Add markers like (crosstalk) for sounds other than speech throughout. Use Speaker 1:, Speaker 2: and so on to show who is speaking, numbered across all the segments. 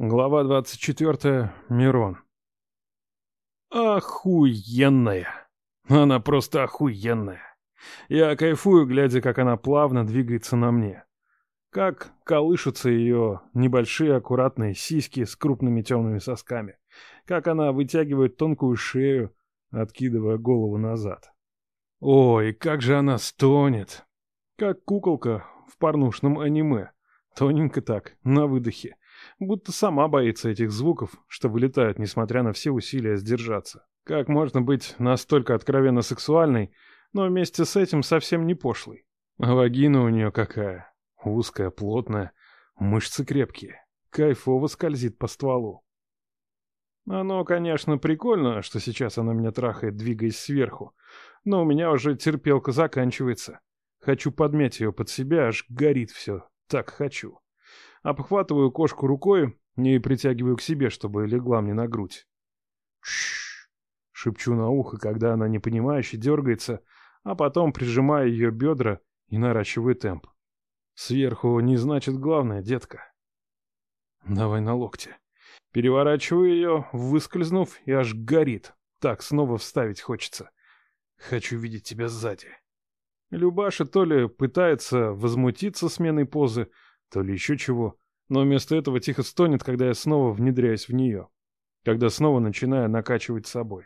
Speaker 1: Глава 24. Мирон. Охуенная. Она просто охуенная. Я кайфую, глядя, как она плавно двигается на мне. Как колышутся ее небольшие аккуратные сиськи с крупными темными сосками. Как она вытягивает тонкую шею, откидывая голову назад. Ой, как же она стонет. Как куколка в порнушном аниме. Тоненько так, на выдохе будто сама боится этих звуков, что вылетают, несмотря на все усилия сдержаться. Как можно быть настолько откровенно сексуальной, но вместе с этим совсем не пошлой? Вагина у нее какая? Узкая, плотная, мышцы крепкие. Кайфово скользит по стволу. Оно, конечно, прикольно, что сейчас она меня трахает, двигаясь сверху, но у меня уже терпелка заканчивается. Хочу подмять ее под себя, аж горит все. Так хочу обхватываю кошку рукой и притягиваю к себе, чтобы легла мне на грудь. Шш, шепчу на ухо, когда она непонимающе дергается, а потом прижимаю ее бедра и наращиваю темп. Сверху не значит главное, детка. Давай на локте. Переворачиваю ее, выскользнув, и аж горит. Так, снова вставить хочется. Хочу видеть тебя сзади. Любаша то ли пытается возмутиться сменой позы, то ли еще чего, но вместо этого тихо стонет, когда я снова внедряюсь в нее, когда снова начинаю накачивать собой.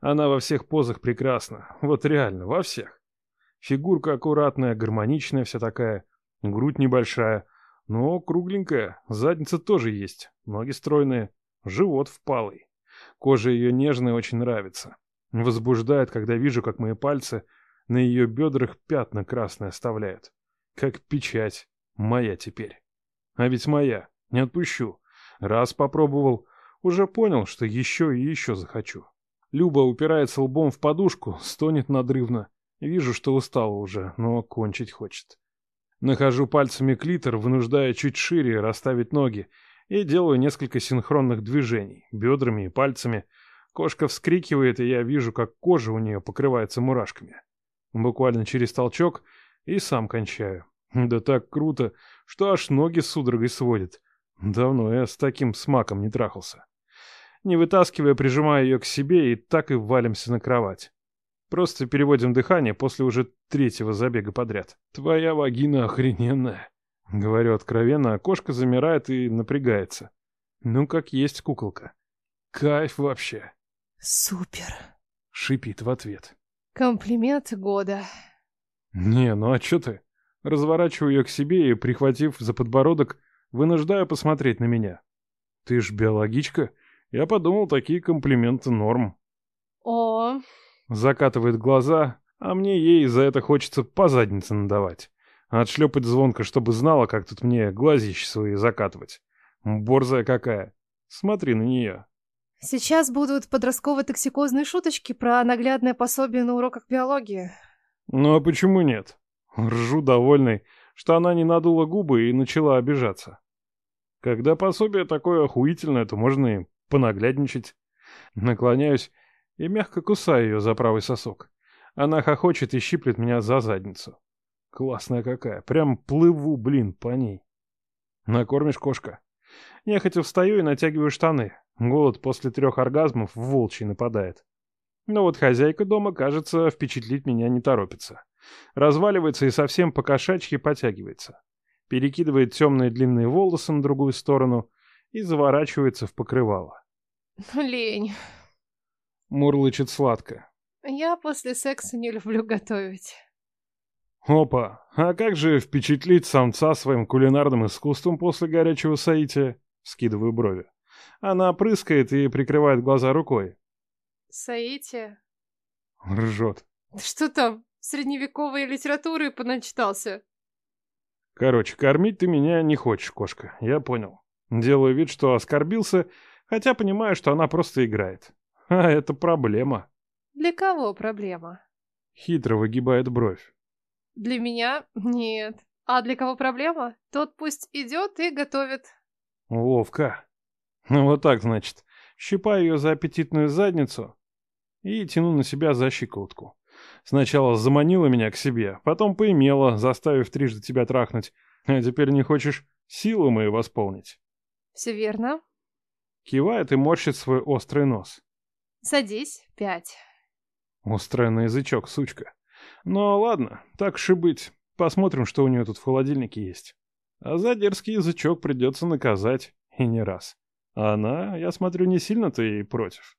Speaker 1: Она во всех позах прекрасна, вот реально, во всех. Фигурка аккуратная, гармоничная вся такая, грудь небольшая, но кругленькая, задница тоже есть, ноги стройные, живот впалый. Кожа ее нежная очень нравится. Возбуждает, когда вижу, как мои пальцы на ее бедрах пятна красные оставляют. Как печать. Моя теперь. А ведь моя. Не отпущу. Раз попробовал, уже понял, что еще и еще захочу. Люба упирается лбом в подушку, стонет надрывно. Вижу, что устала уже, но кончить хочет. Нахожу пальцами клитор, вынуждая чуть шире расставить ноги, и делаю несколько синхронных движений, бедрами и пальцами. Кошка вскрикивает, и я вижу, как кожа у нее покрывается мурашками. Буквально через толчок и сам кончаю. (laughs) Да так круто, что аж ноги судорогой сводит. Давно я с таким смаком не трахался. Не вытаскивая, прижимаю ее к себе и так и валимся на кровать. Просто переводим дыхание после уже третьего забега подряд. Твоя вагина охрененная. Говорю откровенно, а кошка замирает и напрягается. Ну, как есть куколка. Кайф вообще.
Speaker 2: Супер.
Speaker 1: Шипит в ответ.
Speaker 2: Комплимент года.
Speaker 1: Не, ну а чё ты? Разворачиваю ее к себе и, прихватив за подбородок, вынуждаю посмотреть на меня. «Ты ж биологичка? Я подумал, такие комплименты норм».
Speaker 2: «О...»
Speaker 1: Закатывает глаза, а мне ей за это хочется по заднице надавать. Отшлепать звонко, чтобы знала, как тут мне глазища свои закатывать. Борзая какая. Смотри на нее.
Speaker 2: Сейчас будут подростково-токсикозные шуточки про наглядное пособие на уроках биологии.
Speaker 1: Ну а почему нет? Ржу довольный, что она не надула губы и начала обижаться. Когда пособие такое охуительное, то можно и понаглядничать. Наклоняюсь и мягко кусаю ее за правый сосок. Она хохочет и щиплет меня за задницу. Классная какая, прям плыву, блин, по ней. Накормишь, кошка? Нехотя встаю и натягиваю штаны. Голод после трех оргазмов в волчий нападает. Но вот хозяйка дома, кажется, впечатлить меня не торопится. Разваливается и совсем по-кошачьи потягивается. Перекидывает темные длинные волосы на другую сторону и заворачивается в покрывало.
Speaker 2: Лень.
Speaker 1: Мурлычет сладко.
Speaker 2: Я после секса не люблю готовить.
Speaker 1: Опа, а как же впечатлить самца своим кулинарным искусством после горячего соития? Скидываю брови. Она прыскает и прикрывает глаза рукой.
Speaker 2: Соитие?
Speaker 1: Ржет.
Speaker 2: Что там? Средневековой литературы поначитался.
Speaker 1: Короче, кормить ты меня не хочешь, кошка, я понял. Делаю вид, что оскорбился, хотя понимаю, что она просто играет. А это проблема.
Speaker 2: Для кого проблема?
Speaker 1: Хитро выгибает бровь.
Speaker 2: Для меня нет. А для кого проблема? Тот пусть идет и готовит.
Speaker 1: Ловко. Ну вот так, значит. Щипаю ее за аппетитную задницу и тяну на себя за щекотку. Сначала заманила меня к себе, потом поимела, заставив трижды тебя трахнуть, а теперь не хочешь силы мои восполнить.
Speaker 2: Все верно.
Speaker 1: Кивает и морщит свой острый нос.
Speaker 2: Садись. Пять.
Speaker 1: Острая на язычок, сучка. Ну ладно, так и быть. Посмотрим, что у нее тут в холодильнике есть. А за дерзкий язычок придется наказать, и не раз. А она, я смотрю, не сильно-то и против.